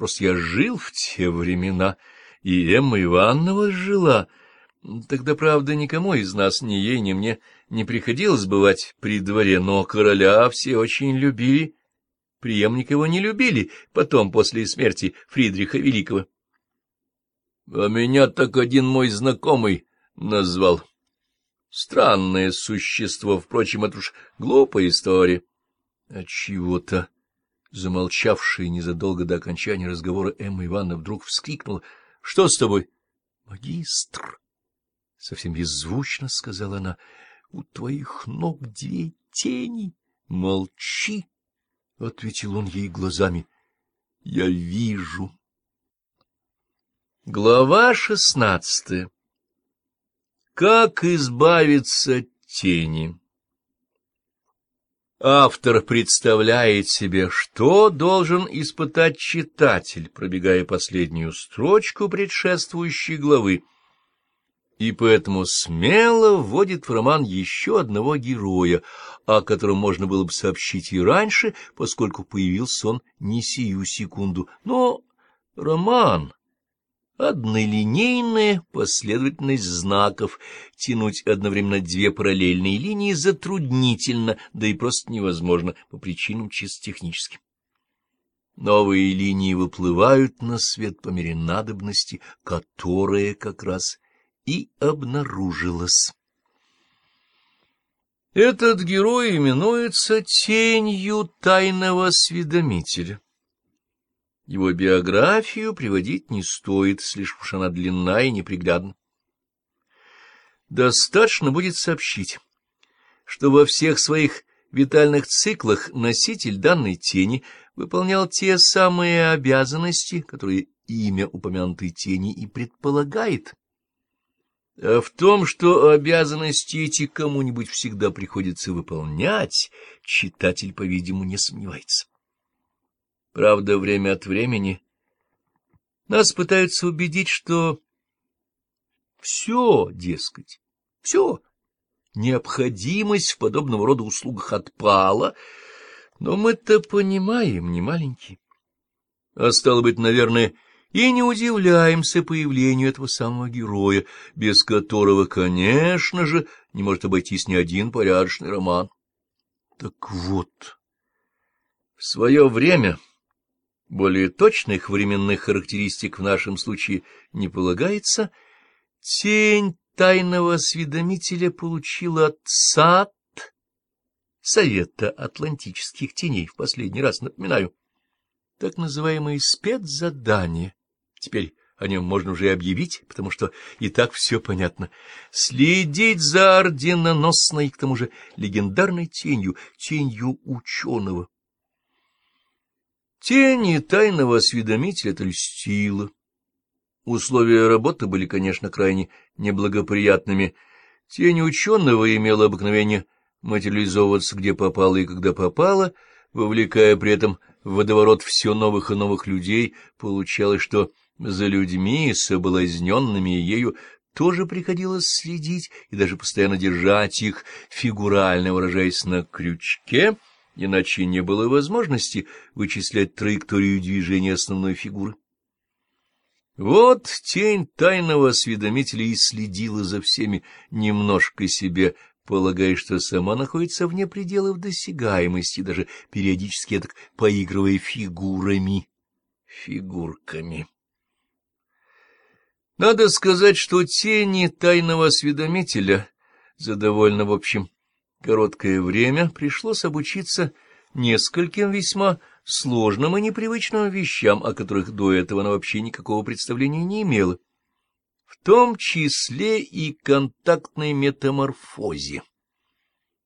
Просто я жил в те времена, и Эмма Ивановна жила. Тогда, правда, никому из нас, ни ей, ни мне, не приходилось бывать при дворе, но короля все очень любили. Приемника его не любили потом, после смерти Фридриха Великого. А меня так один мой знакомый назвал. Странное существо, впрочем, это уж глупая история. Отчего-то, замолчавшая незадолго до окончания разговора, Эмма Ивановна вдруг вскрикнула. — Что с тобой? — Магистр! — совсем беззвучно сказала она. — У твоих ног две тени. — Молчи! — ответил он ей глазами. — Я вижу. Глава шестнадцатая Как избавиться от тени? Автор представляет себе, что должен испытать читатель, пробегая последнюю строчку предшествующей главы, и поэтому смело вводит в роман еще одного героя, о котором можно было бы сообщить и раньше, поскольку появился он не сию секунду. Но роман Однолинейная последовательность знаков. Тянуть одновременно две параллельные линии затруднительно, да и просто невозможно по причинам чисто техническим. Новые линии выплывают на свет по мере надобности, которая как раз и обнаружилась. Этот герой именуется тенью тайного осведомителя. Его биографию приводить не стоит, слишком уж она длинна и неприглядна. Достаточно будет сообщить, что во всех своих витальных циклах носитель данной тени выполнял те самые обязанности, которые имя упомянутой тени и предполагает. А в том, что обязанности эти кому-нибудь всегда приходится выполнять, читатель, по-видимому, не сомневается. Правда, время от времени нас пытаются убедить, что все, дескать, все, необходимость в подобного рода услугах отпала, но мы-то понимаем, не маленькие. А стало быть, наверное, и не удивляемся появлению этого самого героя, без которого, конечно же, не может обойтись ни один порядочный роман. Так вот, в свое время... Более точных временных характеристик в нашем случае не полагается. Тень тайного осведомителя получила от САД, Совета Атлантических теней, в последний раз напоминаю, так называемые спецзадания. Теперь о нем можно уже и объявить, потому что и так все понятно. Следить за орденоносной, к тому же легендарной тенью, тенью ученого. Тени тайного осведомителя это льстило. Условия работы были, конечно, крайне неблагоприятными. Тень ученого имела обыкновение материализовываться где попало и когда попало, вовлекая при этом в водоворот все новых и новых людей, получалось, что за людьми, соблазненными ею, тоже приходилось следить и даже постоянно держать их, фигурально выражаясь, на крючке — иначе не было возможности вычислять траекторию движения основной фигуры. Вот тень тайного осведомителя и следила за всеми немножко себе, полагая, что сама находится вне пределов досягаемости, даже периодически так поигрывая фигурами, фигурками. Надо сказать, что тени тайного осведомителя за довольно, в общем, короткое время пришлось обучиться нескольким весьма сложным и непривычным вещам, о которых до этого она вообще никакого представления не имела, в том числе и контактной метаморфозе.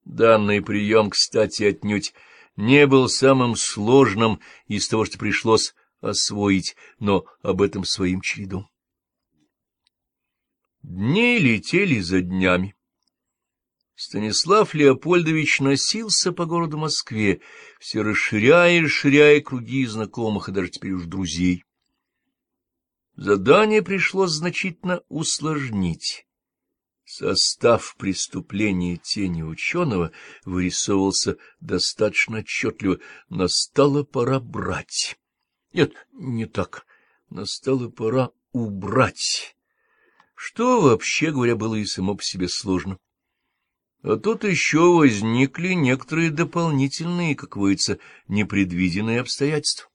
Данный прием, кстати, отнюдь не был самым сложным из того, что пришлось освоить, но об этом своим чередом. Дни летели за днями. Станислав Леопольдович носился по городу Москве, все расширяя и расширяя круги знакомых и даже теперь уж друзей. Задание пришлось значительно усложнить. Состав преступления тени ученого вырисовывался достаточно отчетливо. Настала пора брать. Нет, не так. Настала пора убрать. Что, вообще говоря, было и само по себе сложно. А тут еще возникли некоторые дополнительные, как говорится, непредвиденные обстоятельства.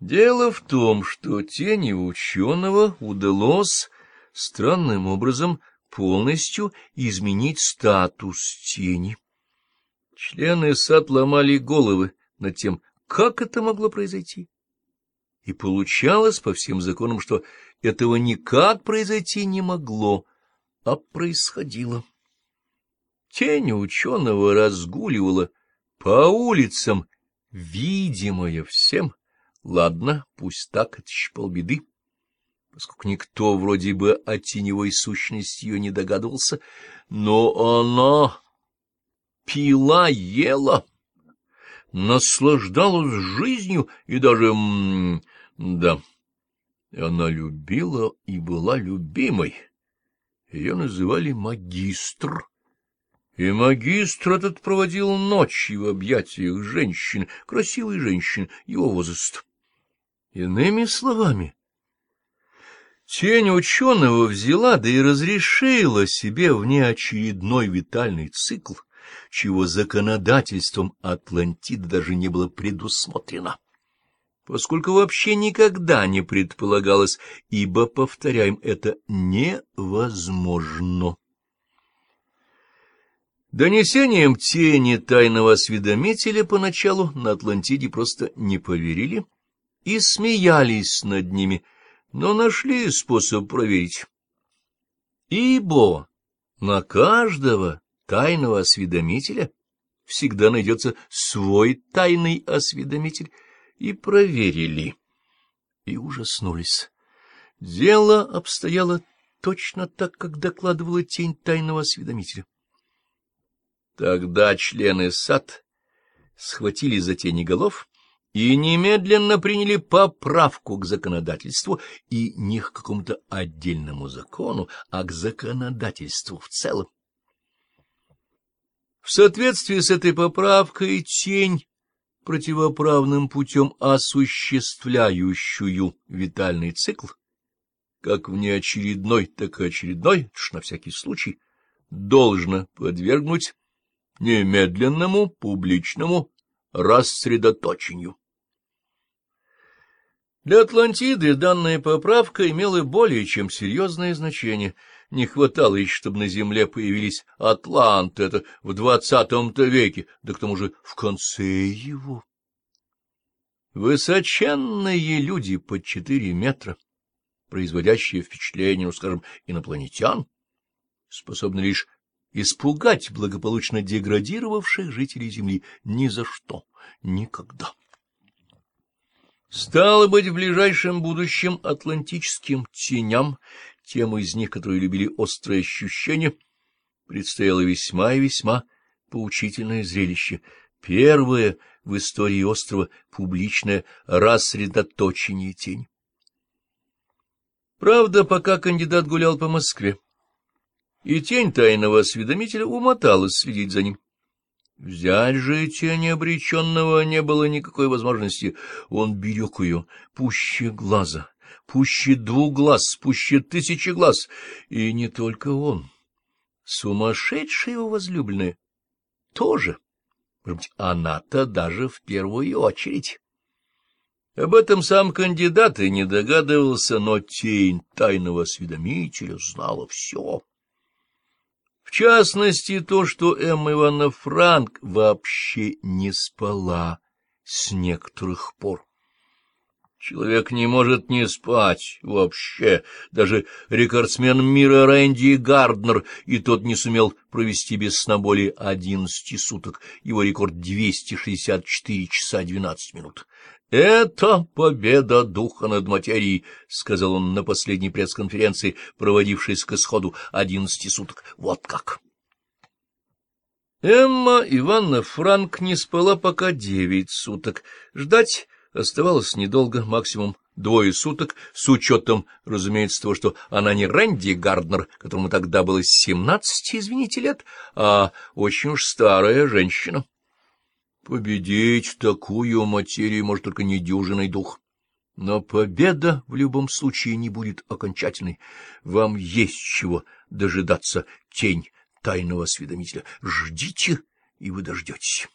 Дело в том, что тени ученого удалось странным образом полностью изменить статус тени. Члены САД ломали головы над тем, как это могло произойти. И получалось по всем законам, что этого никак произойти не могло, а происходило. Тень ученого разгуливала по улицам, видимая всем. Ладно, пусть так, это еще полбеды. Поскольку никто вроде бы о теневой сущности ее не догадывался, но она пила, ела, наслаждалась жизнью и даже... да, она любила и была любимой. Ее называли магистр. И магистр этот проводил ночи в объятиях женщин, красивой женщин его возраста. Иными словами, тень ученого взяла, да и разрешила себе внеочередной витальный цикл, чего законодательством Атлантиды даже не было предусмотрено поскольку вообще никогда не предполагалось, ибо, повторяем, это невозможно. Донесением тени тайного осведомителя поначалу на Атлантиде просто не поверили и смеялись над ними, но нашли способ проверить. Ибо на каждого тайного осведомителя всегда найдется свой тайный осведомитель, и проверили, и ужаснулись. Дело обстояло точно так, как докладывала тень тайного осведомителя. Тогда члены САД схватили за тени голов и немедленно приняли поправку к законодательству, и не к какому-то отдельному закону, а к законодательству в целом. В соответствии с этой поправкой тень противоправным путем осуществляющую витальный цикл, как внеочередной, так и очередной, на всякий случай, должно подвергнуть немедленному публичному рассредоточению. Для Атлантиды данная поправка имела более чем серьезное значение. Не хватало еще, чтобы на Земле появились атланты, это в двадцатом-то веке, да к тому же в конце его. Высоченные люди под четыре метра, производящие впечатление, ну, скажем, инопланетян, способны лишь испугать благополучно деградировавших жителей Земли ни за что, никогда. Стало быть, в ближайшем будущем атлантическим теням, тем из них, которые любили острые ощущения, предстояло весьма и весьма поучительное зрелище. Первое в истории острова публичное рассредоточение тени. Правда, пока кандидат гулял по Москве, и тень тайного осведомителя умоталась следить за ним. Взять же тень обреченного не было никакой возможности. Он берег ее пуще глаза, пуще двух глаз, пуще тысячи глаз. И не только он. Сумасшедшая его возлюбленная тоже. Может быть, она-то даже в первую очередь. Об этом сам кандидат и не догадывался, но тень тайного осведомителя знала все. В частности, то, что Эмма Ивановна Франк вообще не спала с некоторых пор. Человек не может не спать вообще. Даже рекордсмен мира Рэнди Гарднер, и тот не сумел провести без сна более одиннадцати суток. Его рекорд — 264 часа 12 минут. — Это победа духа над материей, — сказал он на последней пресс-конференции, проводившейся к исходу одиннадцати суток. Вот как! Эмма Ивановна Франк не спала пока девять суток. Ждать оставалось недолго, максимум двое суток, с учетом, разумеется, того, что она не Рэнди Гарднер, которому тогда было семнадцать, извините, лет, а очень уж старая женщина. Победить такую материю может только недюжинный дух. Но победа в любом случае не будет окончательной. Вам есть чего дожидаться, тень тайного осведомителя. Ждите, и вы дождетесь.